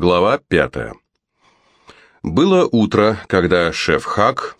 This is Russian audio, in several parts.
Глава пятая. Было утро, когда шеф Хак,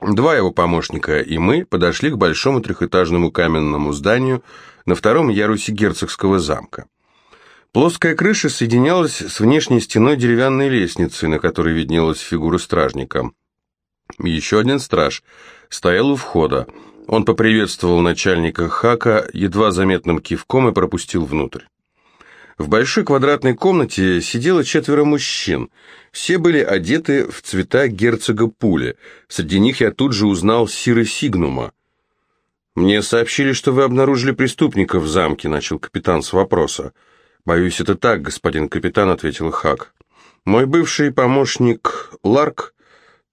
два его помощника и мы подошли к большому трехэтажному каменному зданию на втором ярусе герцогского замка. Плоская крыша соединялась с внешней стеной деревянной лестницы, на которой виднелась фигура стражника. Еще один страж стоял у входа. Он поприветствовал начальника Хака едва заметным кивком и пропустил внутрь. В большой квадратной комнате сидело четверо мужчин. Все были одеты в цвета герцога Пули. Среди них я тут же узнал Сира Сигнума. «Мне сообщили, что вы обнаружили преступника в замке», — начал капитан с вопроса. «Боюсь, это так, господин капитан», — ответил Хак. «Мой бывший помощник Ларк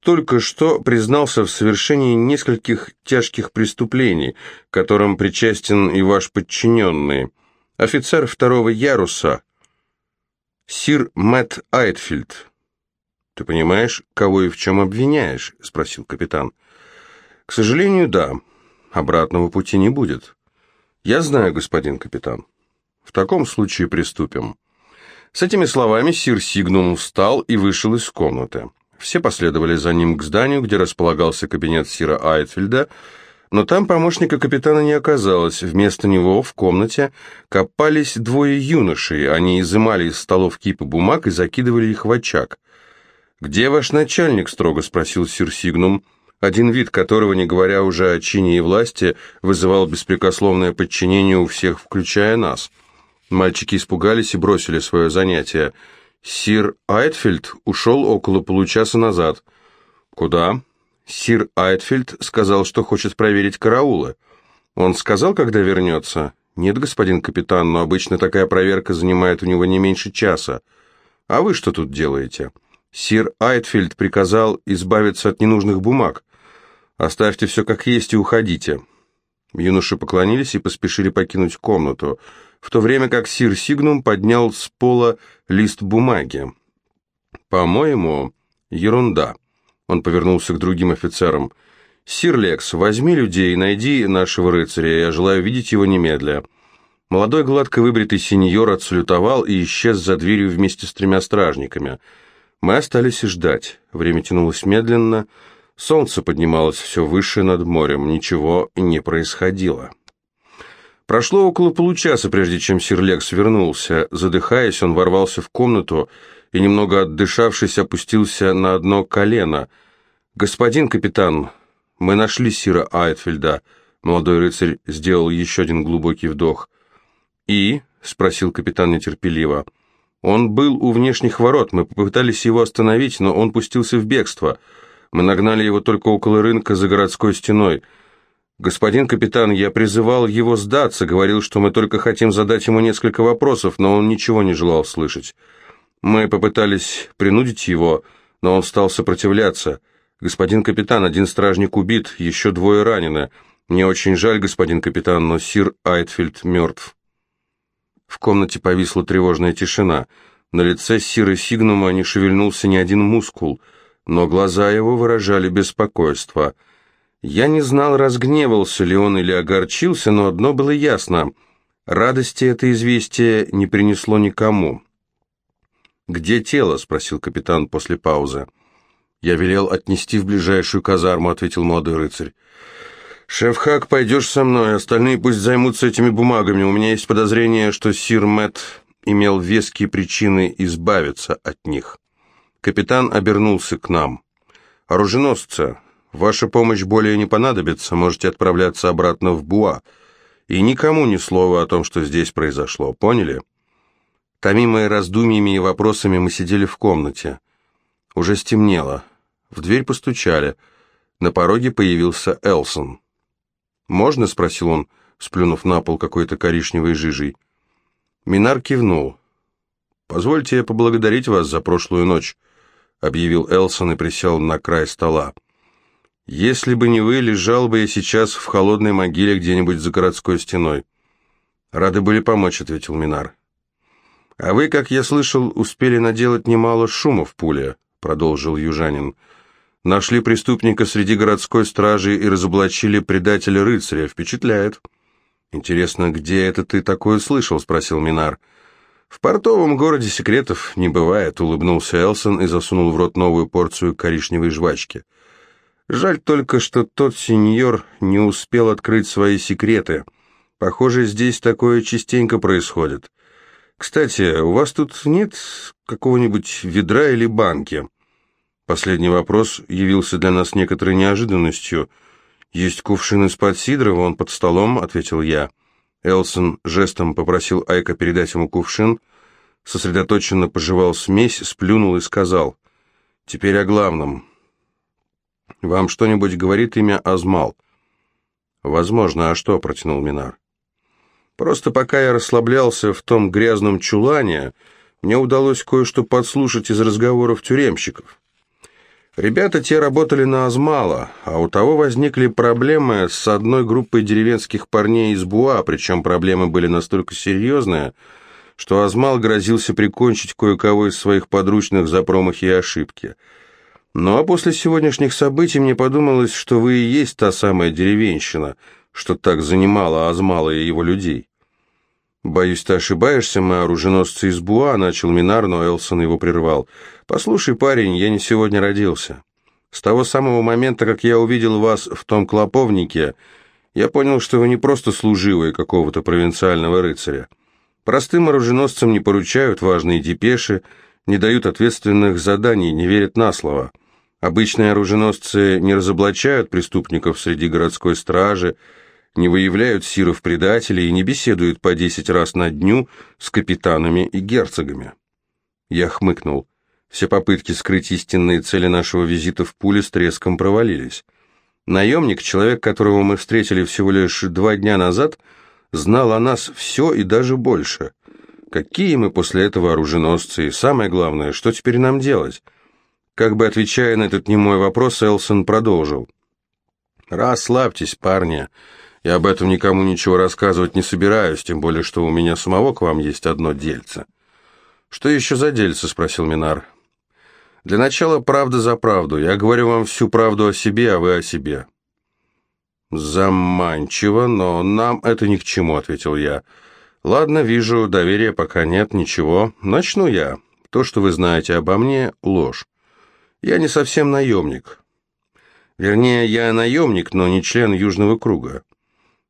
только что признался в совершении нескольких тяжких преступлений, которым причастен и ваш подчиненный». Офицер второго яруса, сир Мэтт Айтфилд. Ты понимаешь, кого и в чем обвиняешь? Спросил капитан. К сожалению, да. Обратного пути не будет. Я знаю, господин капитан. В таком случае приступим. С этими словами сир Сигнум встал и вышел из комнаты. Все последовали за ним к зданию, где располагался кабинет сира Айтфилда, но там помощника капитана не оказалось. Вместо него в комнате копались двое юношей. Они изымали из столов кипы бумаг и закидывали их в очаг. «Где ваш начальник?» — строго спросил сир Сигнум, один вид которого, не говоря уже о чине и власти, вызывал беспрекословное подчинение у всех, включая нас. Мальчики испугались и бросили свое занятие. Сир Айтфельд ушел около получаса назад. «Куда?» Сир Айтфельд сказал, что хочет проверить караулы. Он сказал, когда вернется? Нет, господин капитан, но обычно такая проверка занимает у него не меньше часа. А вы что тут делаете? Сир Айтфельд приказал избавиться от ненужных бумаг. Оставьте все как есть и уходите. Юноши поклонились и поспешили покинуть комнату, в то время как сир Сигнум поднял с пола лист бумаги. «По-моему, ерунда». Он повернулся к другим офицерам. «Сир Лекс, возьми людей и найди нашего рыцаря, я желаю видеть его немедля». Молодой гладко выбритый сеньор отсалютовал и исчез за дверью вместе с тремя стражниками. Мы остались и ждать. Время тянулось медленно, солнце поднималось все выше над морем, ничего не происходило. Прошло около получаса, прежде чем сир Лекс вернулся. Задыхаясь, он ворвался в комнату и, немного отдышавшись, опустился на одно колено. «Господин капитан, мы нашли сира Айтфельда». Молодой рыцарь сделал еще один глубокий вдох. «И?» — спросил капитан нетерпеливо. «Он был у внешних ворот. Мы попытались его остановить, но он пустился в бегство. Мы нагнали его только около рынка за городской стеной». «Господин капитан, я призывал его сдаться, говорил, что мы только хотим задать ему несколько вопросов, но он ничего не желал слышать. Мы попытались принудить его, но он стал сопротивляться. Господин капитан, один стражник убит, еще двое ранены. Мне очень жаль, господин капитан, но сир Айтфельд мертв. В комнате повисла тревожная тишина. На лице сира Сигнума не шевельнулся ни один мускул, но глаза его выражали беспокойство. Я не знал, разгневался ли он или огорчился, но одно было ясно. Радости это известие не принесло никому. «Где тело?» — спросил капитан после паузы. «Я велел отнести в ближайшую казарму», — ответил молодой рыцарь. «Шеф Хак, пойдешь со мной, остальные пусть займутся этими бумагами. У меня есть подозрение, что сир Мэтт имел веские причины избавиться от них». Капитан обернулся к нам. «Оруженосцы, ваша помощь более не понадобится, можете отправляться обратно в Буа. И никому ни слова о том, что здесь произошло, поняли?» Томимые раздумьями и вопросами мы сидели в комнате. Уже стемнело. В дверь постучали. На пороге появился Элсон. «Можно?» — спросил он, сплюнув на пол какой-то коричневой жижей. Минар кивнул. «Позвольте поблагодарить вас за прошлую ночь», — объявил Элсон и присел на край стола. «Если бы не вы, лежал бы я сейчас в холодной могиле где-нибудь за городской стеной». «Рады были помочь», — ответил Минар. «А вы, как я слышал, успели наделать немало шума в пуле», — продолжил южанин. «Нашли преступника среди городской стражи и разоблачили предателя рыцаря. Впечатляет». «Интересно, где это ты такое слышал?» — спросил Минар. «В портовом городе секретов не бывает», — улыбнулся Элсон и засунул в рот новую порцию коричневой жвачки. «Жаль только, что тот сеньор не успел открыть свои секреты. Похоже, здесь такое частенько происходит. Кстати, у вас тут нет какого-нибудь ведра или банки?» Последний вопрос явился для нас некоторой неожиданностью. «Есть кувшин из-под сидра, вон под столом», — ответил я. Элсон жестом попросил Айка передать ему кувшин, сосредоточенно пожевал смесь, сплюнул и сказал, «Теперь о главном. Вам что-нибудь говорит имя Азмал?» «Возможно, а что?» — протянул Минар. «Просто пока я расслаблялся в том грязном чулане, мне удалось кое-что подслушать из разговоров тюремщиков». Ребята те работали на Азмала, а у того возникли проблемы с одной группой деревенских парней из Буа, причем проблемы были настолько серьезные, что Азмал грозился прикончить кое-кого из своих подручных за промахи и ошибки. Ну а после сегодняшних событий мне подумалось, что вы и есть та самая деревенщина, что так занимала Азмала и его людей. «Боюсь, ты ошибаешься, мы оруженосцы из Буа», — начал Минар, но Элсон его прервал. «Послушай, парень, я не сегодня родился. С того самого момента, как я увидел вас в том клоповнике, я понял, что вы не просто служивые какого-то провинциального рыцаря. Простым оруженосцам не поручают важные депеши, не дают ответственных заданий, не верят на слово. Обычные оруженосцы не разоблачают преступников среди городской стражи, не выявляют сиров-предателей и не беседуют по десять раз на дню с капитанами и герцогами. Я хмыкнул. Все попытки скрыть истинные цели нашего визита в пуле с треском провалились. Наемник, человек, которого мы встретили всего лишь два дня назад, знал о нас все и даже больше. Какие мы после этого оруженосцы, и самое главное, что теперь нам делать? Как бы отвечая на этот немой вопрос, Элсон продолжил. «Расслабьтесь, парни. Я об этом никому ничего рассказывать не собираюсь, тем более, что у меня самого к вам есть одно дельце». «Что еще за дельце?» — спросил Минар. «Для начала правда за правду. Я говорю вам всю правду о себе, а вы о себе». «Заманчиво, но нам это ни к чему», — ответил я. «Ладно, вижу, доверия пока нет, ничего. Начну я. То, что вы знаете обо мне, ложь. Я не совсем наемник. Вернее, я наемник, но не член Южного круга.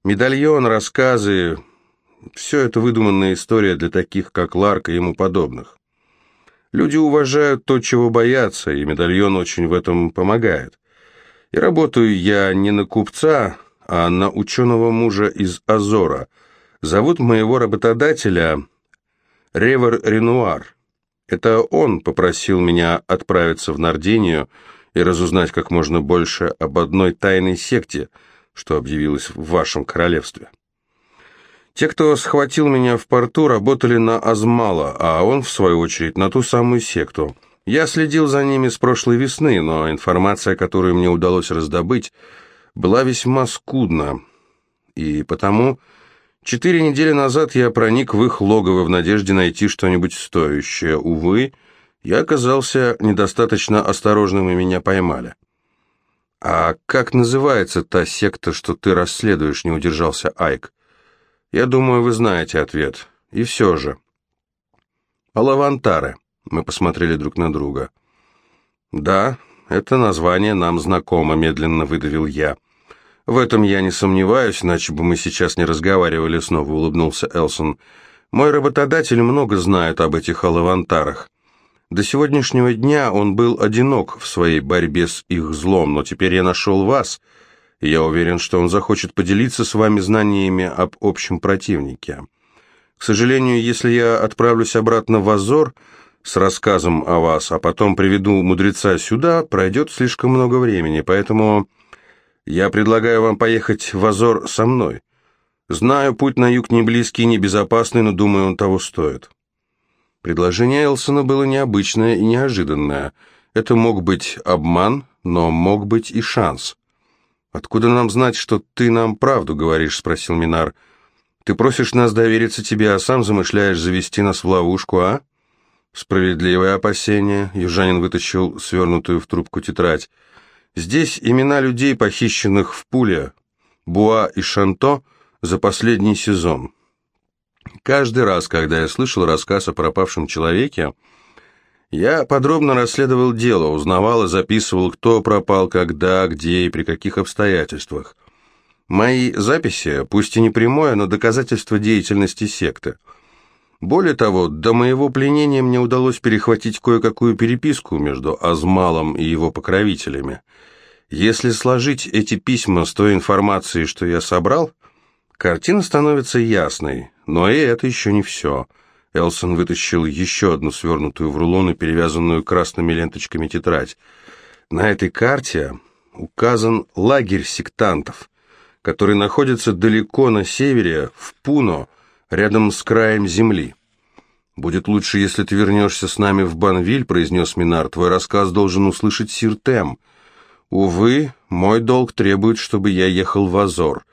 Медальон, рассказы – все это выдуманная история для таких, как Ларк и ему подобных. Люди уважают то, чего боятся, и медальон очень в этом помогает. И работаю я не на купца, а на ученого мужа из Азора. Зовут моего работодателя Ревер Ренуар. Это он попросил меня отправиться в Нардинию и разузнать как можно больше об одной тайной секте – что объявилось в вашем королевстве. Те, кто схватил меня в порту, работали на Азмала, а он, в свою очередь, на ту самую секту. Я следил за ними с прошлой весны, но информация, которую мне удалось раздобыть, была весьма скудна. И потому четыре недели назад я проник в их логово в надежде найти что-нибудь стоящее. Увы, я оказался недостаточно осторожным, и меня поймали. «А как называется та секта, что ты расследуешь?» — не удержался Айк. «Я думаю, вы знаете ответ. И все же». «Алавантары». Мы посмотрели друг на друга. «Да, это название нам знакомо», — медленно выдавил я. «В этом я не сомневаюсь, иначе бы мы сейчас не разговаривали», — снова улыбнулся Элсон. «Мой работодатель много знает об этих алавантарах. До сегодняшнего дня он был одинок в своей борьбе с их злом, но теперь я нашел вас, и я уверен, что он захочет поделиться с вами знаниями об общем противнике. К сожалению, если я отправлюсь обратно в Азор с рассказом о вас, а потом приведу мудреца сюда, пройдет слишком много времени, поэтому я предлагаю вам поехать в Азор со мной. Знаю, путь на юг не близкий, и небезопасный, но думаю, он того стоит». Предложение Элсона было необычное и неожиданное. Это мог быть обман, но мог быть и шанс. «Откуда нам знать, что ты нам правду говоришь?» — спросил Минар. «Ты просишь нас довериться тебе, а сам замышляешь завести нас в ловушку, а?» «Справедливое опасение», — южанин вытащил свернутую в трубку тетрадь. «Здесь имена людей, похищенных в пуле, Буа и Шанто, за последний сезон. Каждый раз, когда я слышал рассказ о пропавшем человеке, я подробно расследовал дело, узнавал и записывал, кто пропал, когда, где и при каких обстоятельствах. Мои записи, пусть и не прямое, но доказательство деятельности секты. Более того, до моего пленения мне удалось перехватить кое-какую переписку между Азмалом и его покровителями. Если сложить эти письма с той информацией, что я собрал, картина становится ясной, но и это еще не все – Элсон вытащил еще одну свернутую в рулон и перевязанную красными ленточками тетрадь. На этой карте указан лагерь сектантов, который находится далеко на севере, в Пуно, рядом с краем земли. «Будет лучше, если ты вернешься с нами в Банвиль», — произнес Минар. «Твой рассказ должен услышать Сир Тем. Увы, мой долг требует, чтобы я ехал в Азор.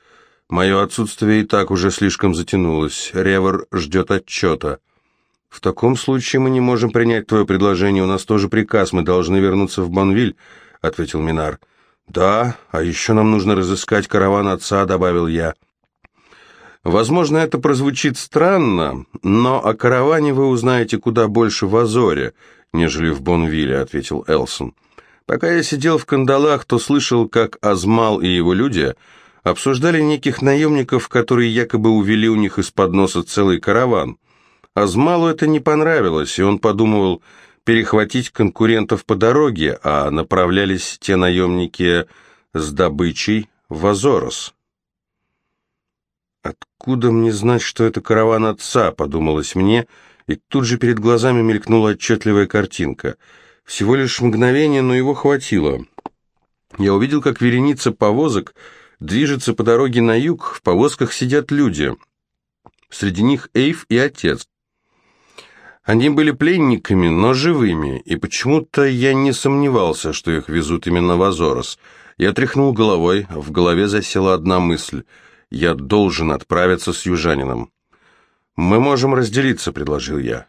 Мое отсутствие и так уже слишком затянулось. Ревер ждет отчета». «В таком случае мы не можем принять твое предложение, у нас тоже приказ, мы должны вернуться в Бонвиль», — ответил Минар. «Да, а еще нам нужно разыскать караван отца», — добавил я. «Возможно, это прозвучит странно, но о караване вы узнаете куда больше в Азоре, нежели в Бонвилле», — ответил Элсон. «Пока я сидел в кандалах, то слышал, как Азмал и его люди обсуждали неких наемников, которые якобы увели у них из-под носа целый караван». Азмалу это не понравилось, и он подумывал перехватить конкурентов по дороге, а направлялись те наемники с добычей в Азорос. «Откуда мне знать, что это караван отца?» — подумалось мне, и тут же перед глазами мелькнула отчетливая картинка. Всего лишь мгновение, но его хватило. Я увидел, как вереница повозок движется по дороге на юг, в повозках сидят люди. Среди них Эйв и отец. Они были пленниками, но живыми, и почему-то я не сомневался, что их везут именно в Азорос. Я тряхнул головой, в голове засела одна мысль. Я должен отправиться с южанином. «Мы можем разделиться», — предложил я.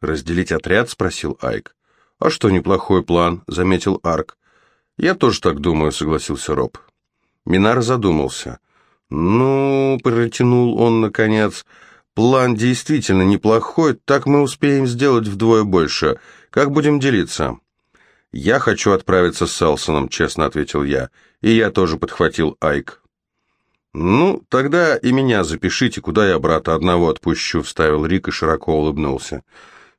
«Разделить отряд?» — спросил Айк. «А что, неплохой план», — заметил Арк. «Я тоже так думаю», — согласился Роб. Минар задумался. «Ну», — протянул он наконец, — План действительно неплохой, так мы успеем сделать вдвое больше. Как будем делиться?» «Я хочу отправиться с Селсоном», — честно ответил я. «И я тоже подхватил Айк». «Ну, тогда и меня запишите, куда я брата одного отпущу», — вставил Рик и широко улыбнулся.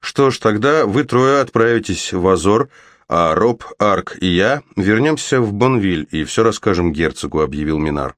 «Что ж, тогда вы трое отправитесь в Азор, а Роб, Арк и я вернемся в Бонвиль и все расскажем герцогу», — объявил Минар.